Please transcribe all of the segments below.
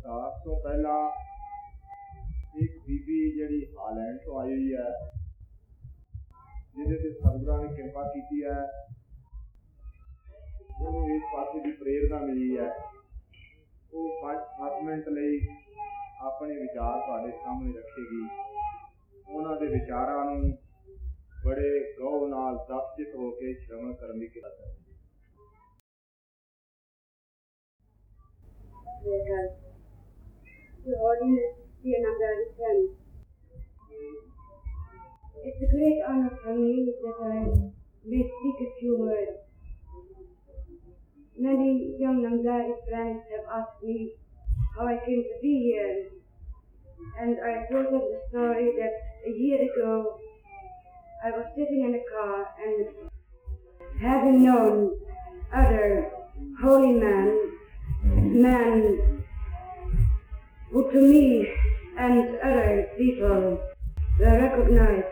Start ਤੋਂ ਪਹਿਲਾਂ ਇੱਕ ਬੀਬੀ ਜਿਹੜੀ ਹਾਲੈਂਡ ਤੋਂ ਆਈ ਹੋਈ ਹੈ, ਜਿਹਦੇ ਤੇ ਸਤਿਗੁਰਾਂ ਨੇ ਕਿਰਪਾ ਕੀਤੀ ਹੈ। ਉਹਨੂੰ ਇਸ ਪਾਸੇ ਦੀ ਪ੍ਰੇਰਣਾ ਮਿਲੀ ਹੈ। ਉਹ 5-7 ਮਿੰਟ ਲਈ ਆਪਣੇ ਵਿਚਾਰ ਤੁਹਾਡੇ ਸਾਹਮਣੇ ਰੱਖੇਗੀ। ਉਹਨਾਂ ਦੇ ਵਿਚਾਰਾਂ ਨੂੰ ਬੜੇ ਗੌਰ ਨਾਲ ਦਸਤ ਹੋ ਕੇ ਸ਼ਰਵਣ ਕਰਨ ਦੀ ਕਿਰਪਾ ਕਰੇਗੀ। The audience here number 10. It's a great honor for me that I may speak a few words. Many young Namdari friends have asked me how I came to be here, and I told them the story that a year ago I was sitting in a car and having known other holy men, men who to me and other people were recognized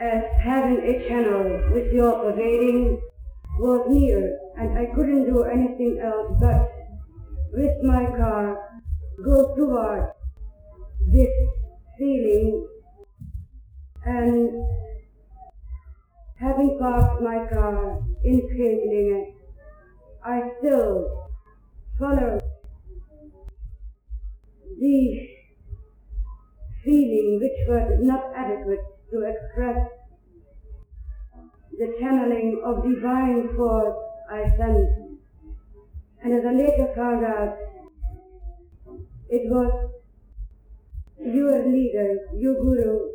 as having a channel with your pervading was near and I couldn't do anything else but with my car go toward this feeling and having parked my car in Scheveningen, I still follow the feeling which was not adequate to express the channeling of divine force I sensed. And as I later found out, it was your leader, your guru,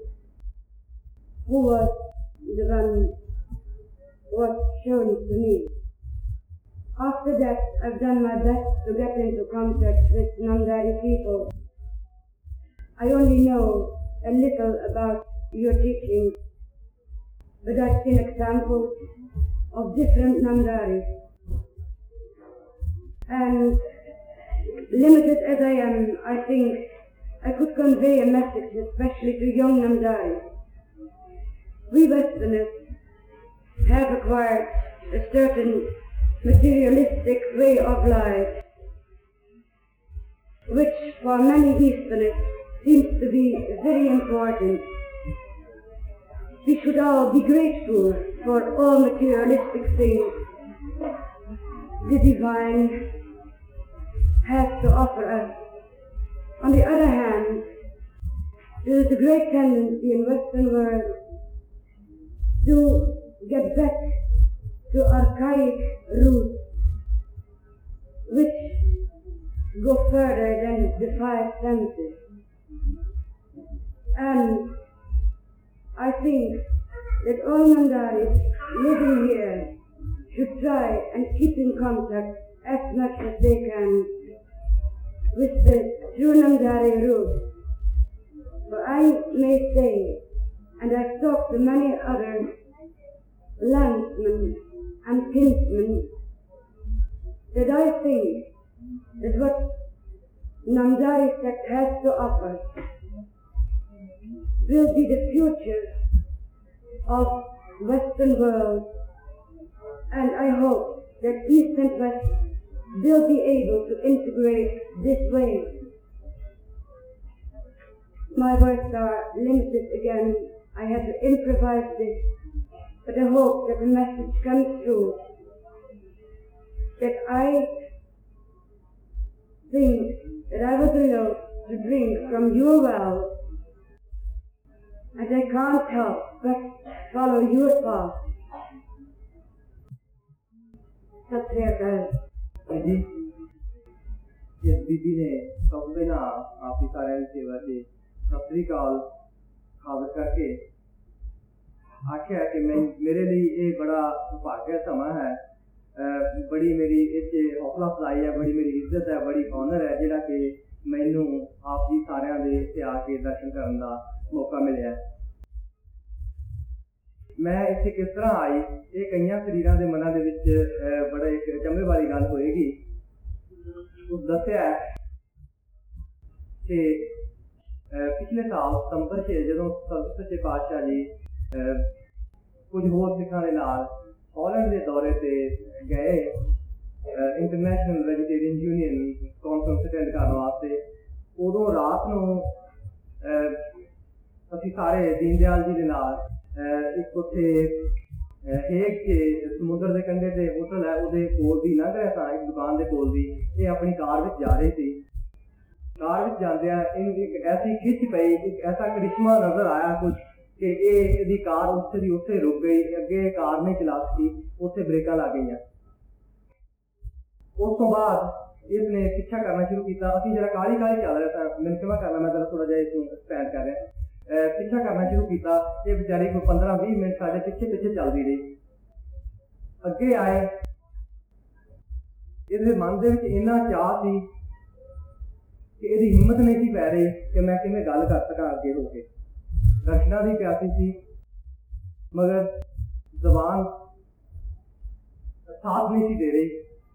who was the one was shown to me. After that, I've done my best to get into contact with Nandari people. I only know a little about your teachings, but I've seen examples of different Nandaris. And limited as I am, I think I could convey a message, especially to young Nandaris. We Westerners have acquired a certain materialistic way of life, which for many Easterners seems to be very important. We should all be grateful for all materialistic things the divine has to offer us. On the other hand, there is a great tendency in Western world to get back to archaic roots which go further than the five senses. And I think that all Mandaris living here should try and keep in contact as much as they can with the true Nandari roots. For I may say, and I've talked to many other landsmen and kinsmen, that I think that what Nandari sect has to offer will be the future of Western world, and I hope that East and West will be able to integrate this way. My words are limited again. I have to improvise this, but I hope that the message comes through. That I think that I was allowed to drink from your well, I they God's help but follow your path. میرے لیے بڑا سما ہے بڑی میری اس حوصلہ افزائی ہے بڑی میری عزت ہے بڑی آنر ہے جہاں کہ ਮੈਨੂੰ ਆਪ ਜੀ ਸਾਰਿਆਂ ਦੇ ਇੱਥੇ ਆ ਕੇ ਦਰਸ਼ਨ ਕਰਨ ਦਾ ਮੌਕਾ ਮਿਲਿਆ ਮੈਂ ਇੱਥੇ ਕਿਸ ਤਰ੍ਹਾਂ ਆਈ, ਇਹ ਕਈਆਂ ਸਰੀਰਾਂ ਦੇ ਮਨਾਂ ਦੇ ਵਿੱਚ ਬੜਾ ਇੱਕ ਚੰਮੇ ਵਾਲੀ ਗੱਲ ਹੋਏਗੀ। ਉਹ ਦੱਸਿਆ ਕਿ ਪਿਛਲੇ ਸਾਲ ਸਤੰਬਰ 'ਚ ਜਦੋਂ ਸੰਤ ਸੱਚੇ ਪਾਤਸ਼ਾਹ ਜੀ ਕੁਝ ਹੋਰ ਸਿੱਖਾਂ ਦੇ ਨਾਲ ਹਾਲੈਂਡ ਦੇ ਦੌਰੇ ਤੇ ਗਏ international vegetarian union conference attend ਕਰਨ ਵਾਸਤੇ। ਰਾਤ ਨੂੰ ਅਸੀਂ ਸਾਰੇ ਦੀਨ ਜੀ ਦੇ ਨਾਲ ਇੱਕ ਉੱਥੇ ਅਹ, ਸਮੁੰਦਰ ਦੇ ਕੰਢੇ ਤੇ ਹੋਟਲ ਹੈ ਉਹਦੇ ਕੋਲ ਦੀ ਲੰਘ ਰਿਹਾ ਤਾਂ ਇੱਕ ਦੁਕਾਨ ਦੇ ਕੋਲ ਦੀ ਇਹ ਆਪਣੀ ਕਾਰ ਵਿੱਚ ਜਾ ਰਹੇ ਸੀ। ਕਾਰ ਵਿੱਚ ਜਾਂਦਿਆਂ ਇਹਨੂੰ ਇੱਕ ਐਸੀ ਖਿੱਚ ਪਈ ਇੱਕ ਐਸਾ ਕਰਿਸ਼ਮਾ ਨਜ਼ਰ ਆਇਆ ਕੁਝ ਕਿ ਇਹ ਇਹਦੀ ਕਾਰ ਉੱਥੇ ਦੀ ਉੱਥੇ ਰੁਕ ਗਈ ਅੱਗੇ ਕਾਰ ਨਹੀਂ ਚਲਾ ਸਕੀ ਉੱਥੇ ਬ੍ਰੇਕਾਂ ਲੱਗ ਗਈਆਂ। ਉਸ ਤੋਂ ਬਾਅਦ ਇਸਨੇ ਪਿੱਛਾ ਕਰਨਾ ਸ਼ੁਰੂ ਕੀਤਾ। ਅਸੀਂ ਜਰਾ ਕਾਲੀ ਕਾਲੀ ਚੱਲ ਰਿਹਾ ਤਾਂ ਮੈਨੂੰ ਕਿਹਾ ਕਰਨਾ, ਮੈਂ ਜਰਾ ਥੋੜਾ ਜਿਹਾ ਇਸ ਨੂੰ ਐਕਸਪੈਂਡ ਕਰ ਰਿਹਾ। ਪਿੱਛਾ ਕਰਨਾ ਸ਼ੁਰੂ ਕੀਤਾ। ਇਹ ਵਿਚਾਰੀ ਕੋਈ 15 20 ਮਿੰਟ ਸਾਡੇ ਪਿੱਛੇ ਪਿੱਛੇ ਚੱਲਦੀ ਰਹੀ। ਅੱਗੇ ਆਏ। ਇਹਦੇ ਮਨ ਦੇ ਵਿੱਚ ਇੰਨਾ ਚਾਹ ਸੀ ਕਿ ਇਹਦੀ ਹਿੰਮਤ ਨਹੀਂ ਸੀ ਪੈ ਰਹੀ ਕਿ ਮੈਂ ਕਿਵੇਂ ਗੱਲ ਕਰ ਸਕਾਂ ਅੱਗੇ ਹੋ ਕੇ। ਰਚਨਾ ਦੀ ਪਿਆਸੀ ਸੀ, ਮਗਰ ਜ਼ਬਾਨ ਸਾਥ ਨਹੀਂ ਸੀ ਦੇ ਰਹੀ।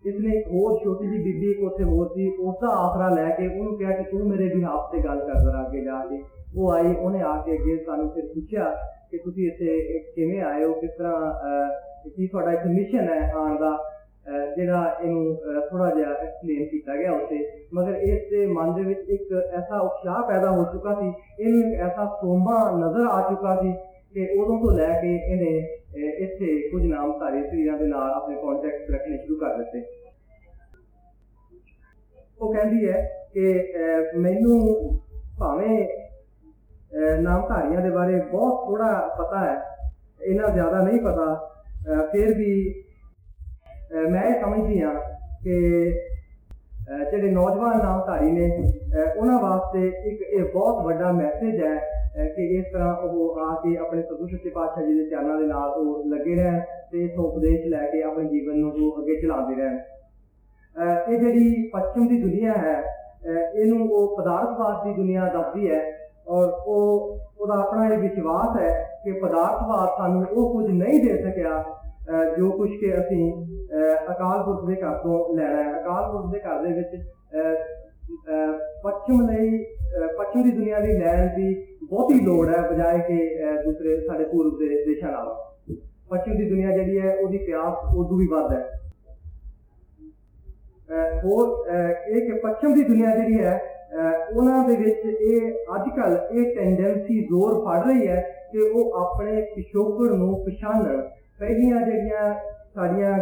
ਇਸਨੇ ਇੱਕ ਹੋਰ ਛੋਟੀ ਜਿਹੀ ਬੀਬੀ ਇੱਕ ਉੱਥੇ ਹੋਰ ਸੀ, ਉਸ ਦਾ ਆਸਰਾ ਲੈ ਕੇ ਉਹਨੂੰ ਕਿਹਾ ਕਿ ਤੂੰ ਮੇਰੇ ਬਿਹਾਫ ਤੇ ਗੱਲ ਕਰ ਜ਼ਰਾ ਅੱਗੇ ਜਾ ਕੇ। ਉਹ ਆਈ, ਉਹਨੇ ਆ ਕੇ ਅੱਗੇ ਸਾਨੂੰ ਫਿਰ ਪੁੱਛਿਆ ਕਿ ਤੁਸੀਂ ਇੱਥੇ ਕਿਵੇਂ ਆਏ ਹੋ, ਕਿਸ ਤਰ੍ਹਾਂ ਕੀ ਤੁਹਾਡਾ ਇੱਕ ਮਿਸ਼ਨ ਹੈ ਆਉਣ ਦਾ ਜਿਹੜਾ ਇਹਨੂੰ ਥੋੜਾ ਜਿਹਾ ਐਕਸਪਲੇਨ ਕੀਤਾ ਗਿਆ ਉੱਥੇ। ਮਗਰ ਇਸ ਦੇ ਮਨ ਦੇ ਵਿੱਚ ਇੱਕ ਐਸਾ ਉਤਸ਼ਾਹ ਪੈਦਾ ਹੋ ਚੁੱਕਾ ਸੀ, ਇਹਨੂੰ ਇੱਕ ਐਸਾ ਸੋਮਾ ਨਜ਼ਰ ਆ ਚੁੱਕਾ ਸੀ ਕਿ ਉਦੋਂ ਤੋਂ ਲੈ ਕੇ ਇਹਨੇ ਇੱਥੇ ਕੁਝ ਨਾਮਧਾਰੀ ਸਰੀਰਾਂ ਦੇ ਨਾਲ ਆਪਣੇ ਕੰਟੈਕਟ ਰੱਖਣੇ ਸ਼ੁਰੂ ਕਰ ਦਿੱਤੇ। ਉਹ ਕਹਿੰਦੀ ਹੈ ਕਿ ਮੈਨੂੰ ਭਾਵੇਂ ਨਾਮਧਾਰੀਆਂ ਦੇ ਬਾਰੇ ਬਹੁਤ ਥੋੜਾ ਪਤਾ ਹੈ, ਇਹਨਾਂ ਜ਼ਿਆਦਾ ਨਹੀਂ ਪਤਾ ਫਿਰ ਵੀ ਮੈਂ ਇਹ ਸਮਝਦੀ ਹਾਂ ਕਿ ਜਿਹੜੇ ਨੌਜਵਾਨ ਨਾਮਧਾਰੀ ਨੇ ਉਹਨਾਂ ਵਾਸਤੇ ਇੱਕ ਇਹ ਬਹੁਤ ਵੱਡਾ ਮੈਸੇਜ ਹੈ ਕਿ ਇਸ ਤਰ੍ਹਾਂ ਉਹ ਆ ਕੇ ਆਪਣੇ ਸਤਿਗੁਰ ਸੱਚੇ ਪਾਤਸ਼ਾਹ ਜੀ ਦੇ ਚਰਨਾਂ ਦੇ ਨਾਲ ਉਹ ਲੱਗੇ ਰਹਿਣ ਤੇ ਤੋਂ ਉਪਦੇਸ਼ ਲੈ ਕੇ ਆਪਣੇ ਜੀਵਨ ਨੂੰ ਉਹ ਅੱਗੇ ਚਲਾਉਂਦੇ ਰਹਿਣ। ਇਹ ਜਿਹੜੀ ਪੱਛਮ ਦੀ ਦੁਨੀਆ ਹੈ ਇਹਨੂੰ ਉਹ ਪਦਾਰਥਵਾਦ ਦੀ ਦੁਨੀਆ ਦੱਸਦੀ ਹੈ ਔਰ ਉਹ ਉਹਦਾ ਆਪਣਾ ਇਹ ਵਿਸ਼ਵਾਸ ਹੈ ਕਿ ਪਦਾਰਥਵਾਦ ਸਾਨੂੰ ਉਹ ਕੁਝ ਨਹੀਂ ਦੇ ਸਕਿਆ ਅਹ, ਜੋ ਕੁਝ ਕਿ ਅਸੀਂ ਅਹ, ਅਕਾਲ ਪੁਰਖ ਦੇ ਘਰ ਤੋਂ ਲੈਣਾ ਹੈ। ਅਕਾਲ ਪੁਰਖ ਦੇ ਘਰ ਦੇ ਵਿੱਚ ਅਹ, ਅਹ, ਪੱਛਮ ਲਈ ਪੱਛਮ ਦੀ ਦੁਨੀਆ ਲਈ ਲੈਣ ਦੀ ਬਹੁਤੀ ਲੋੜ ਹੈ ਬਜਾਏ ਕਿ ਅਹ, ਦੂਸਰੇ ਸਾਡੇ ਪੂਰਬ ਦੇ ਦੇਸ਼ਾਂ ਨਾਲ। ਪੱਛਮ ਦੀ ਦੁਨੀਆ ਜਿਹੜੀ ਹੈ ਉਹਦੀ ਪਿਆਸ ਉਦੋਂ ਵੀ ਵੱਧ ਹੈ। ਹੋਰ ਇਹ ਕਿ ਪੱਛਮ ਦੀ ਦੁਨੀਆ ਜਿਹੜੀ ਹੈ ਉਹਨਾਂ ਦੇ ਵਿੱਚ ਇਹ ਅੱਜ ਕੱਲ ਇਹ ਟੈਂਡੈਂਸੀ ਜ਼ੋਰ ਫੜ ਰਹੀ ਹੈ ਕਿ ਉਹ ਆਪਣੇ ਪਿਛੋਕੜ ਨੂੰ ਪਛਾਣਨ ਪਹਿਲੀਆਂ ਜਿਹੜੀਆਂ ਸਾਡੀਆਂ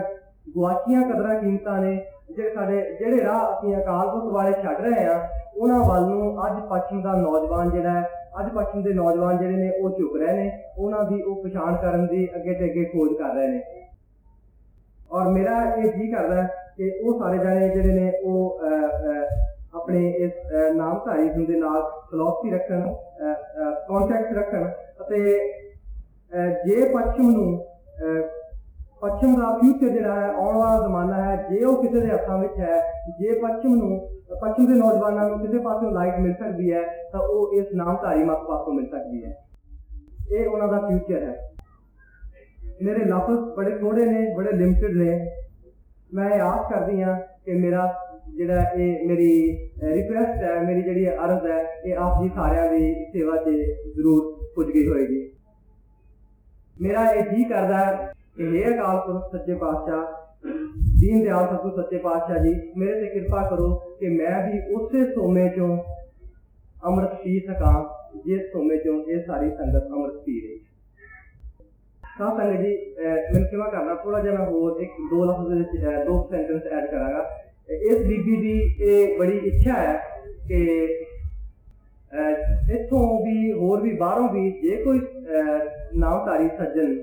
ਗੁਆਚੀਆਂ ਕਦਰਾਂ ਕੀਮਤਾਂ ਨੇ ਜਿਹੜੇ ਸਾਡੇ ਜਿਹੜੇ ਰਾਹ ਅਸੀਂ ਅਕਾਲ ਪੁਰਖ ਵਾਲੇ ਛੱਡ ਰਹੇ ਆ ਉਹਨਾਂ ਵੱਲ ਨੂੰ ਅੱਜ ਪੱਛਮ ਦਾ ਨੌਜਵਾਨ ਜਿਹੜਾ ਹੈ ਅੱਜ ਪੱਛਮ ਦੇ ਨੌਜਵਾਨ ਜਿਹੜੇ ਨੇ ਉਹ ਝੁਕ ਰਹੇ ਨੇ। ਉਹਨਾਂ ਦੀ ਉਹ ਪਛਾਣ ਕਰਨ ਦੀ ਅੱਗੇ ਤੇ ਅੱਗੇ ਖੋਜ ਕਰ ਰਹੇ ਨੇ। ਔਰ ਮੇਰਾ ਇਹ ਜੀ ਕਰਦਾ ਕਿ ਉਹ ਸਾਰੇ ਜਾਣੇ ਜਿਹੜੇ ਨੇ ਉਹ ਆਪਣੇ ਇਸ ਅਹ, ਨਾਮਧਾਰੀ ਦੇ ਨਾਲ ਫਿਲਾਸਫੀ ਰੱਖਣ ਕੰਟੈਕਟ ਰੱਖਣ ਅਤੇ ਜੇ ਪੱਛਮ ਨੂੰ ਅਹ, ਪੱਛਮ ਦਾ ਫਿਊਚਰ ਜਿਹੜਾ ਹੈ, ਆਉਣ ਵਾਲਾ ਜ਼ਮਾਨਾ ਹੈ, ਜੇ ਉਹ ਕਿਸੇ ਦੇ ਹੱਥਾਂ ਵਿੱਚ ਹੈ, ਜੇ ਪੱਛਮ ਨੂੰ, ਪੱਛਮ ਦੇ ਨੌਜਵਾਨਾਂ ਨੂੰ ਕਿਸੇ ਪਾਸੋਂ ਲਾਈਟ ਮਿਲ ਸਕਦੀ ਹੈ, ਤਾਂ ਉਹ ਇਸ ਨਾਮਧਾਰੀ ਮਤ ਪਾਸੋਂ ਮਿਲ ਸਕਦੀ ਹੈ। ਇਹ ਉਹਨਾਂ ਦਾ ਫਿਊਚਰ ਹੈ। ਮੇਰੇ ਲਫ਼ਜ਼ ਬੜੇ ਥੋੜੇ ਨੇ, ਬੜੇ ਲਿਮਟਿਡ ਨੇ। ਮੈਂ ਇਹ ਆਸ ਕਰਦੀ ਹਾਂ ਕਿ ਮੇਰਾ ਜਿਹੜਾ ਇਹ ਮੇਰੀ ਰਿਕੁਐਸਟ ਹੈ, ਮੇਰੀ ਜਿਹੜੀ ਅਰਜ਼ ਹੈ, ਇਹ ਆਪ ਜੀ ਸਾਰਿਆਂ ਦੀ ਸੇਵਾ 'ਚ ਜ਼ਰੂਰ ਪੁੱਜ ਗਈ ਹੋਏਗੀ। ਮੇਰਾ ਇਹ ਜੀ ਕਰਦਾ ہے اکال کرو سچے پاتشاہ دین دیال سب سچے پاتشاہ جی میرے سے کرپا کرو کہ میں بھی اسی سومے جو امرت پی سکا یہ سومے جو یہ ساری سنگت امرت پی رہی ساتھ سنگت جی میں کیوں کرنا تھوڑا جہا میں ہو ایک دو لفظ دو سینٹنس ایڈ کرا گا اس بی بی دی یہ بڑی اچھا ہے کہ اتوں بھی ہور بھی باہروں بھی جے کوئی نامداری سجن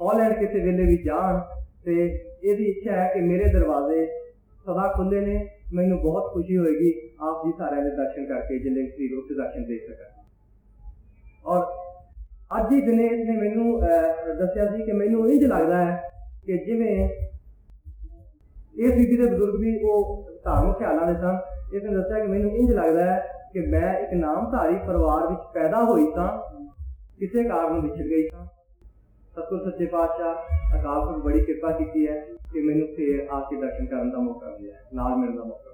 ਹਾਲੈਂਡ ਕਿਸੇ ਵੇਲੇ ਵੀ ਜਾਣ ਤੇ ਇਹਦੀ ਇੱਛਾ ਹੈ ਕਿ ਮੇਰੇ ਦਰਵਾਜ਼ੇ ਸਦਾ ਖੁੱਲੇ ਨੇ, ਮੈਨੂੰ ਬਹੁਤ ਖੁਸ਼ੀ ਹੋਏਗੀ ਆਪ ਜੀ ਸਾਰਿਆਂ ਦੇ ਦਰਸ਼ਨ ਕਰਕੇ, ਜਿੰਨੇ ਸ੍ਰੀ ਗੁਰੂ ਦੇ ਦਰਸ਼ਨ ਦੇ ਸਕਾਂ ਔਰ ਅੱਜ ਹੀ ਦਿਨੇ ਇਸਨੇ ਮੈਨੂੰ ਦੱਸਿਆ ਸੀ ਕਿ ਮੈਨੂੰ ਇੰਜ ਲੱਗਦਾ ਹੈ ਕਿ ਜਿਵੇਂ ਇਹ ਬੀਬੀ ਦੇ ਬਜ਼ੁਰਗ ਵੀ ਉਹ ਧਾਰਮਿਕ ਖਿਆਲਾਂ ਦੇ ਸਨ, ਇਸਨੇ ਦੱਸਿਆ ਕਿ ਮੈਨੂੰ ਇੰਜ ਲੱਗਦਾ ਹੈ ਕਿ ਮੈਂ ਇੱਕ ਨਾਮਧਾਰੀ ਪਰਿਵਾਰ ਵਿੱਚ ਪੈਦਾ ਹੋਈ ਤਾਂ ਕਿਸੇ ਕਾਰਨ ਵਿਛੜ ਗਈ ਤਾਂ ਸਤਿਗੁਰ ਸੱਚੇ ਪਾਤਸ਼ਾਹ, ਅਕਾਲ ਪੁਰਖ ਬੜੀ ਕਿਰਪਾ ਕੀਤੀ ਹੈ ਕਿ ਮੈਨੂੰ ਫੇਰ ਆ ਕੇ ਦਰਸ਼ਨ ਕਰਨ ਦਾ ਮੌਕਾ ਮਿਲਿਆ, ਨਾਲ ਮਿਲਣ ਦਾ ਮੌਕਾ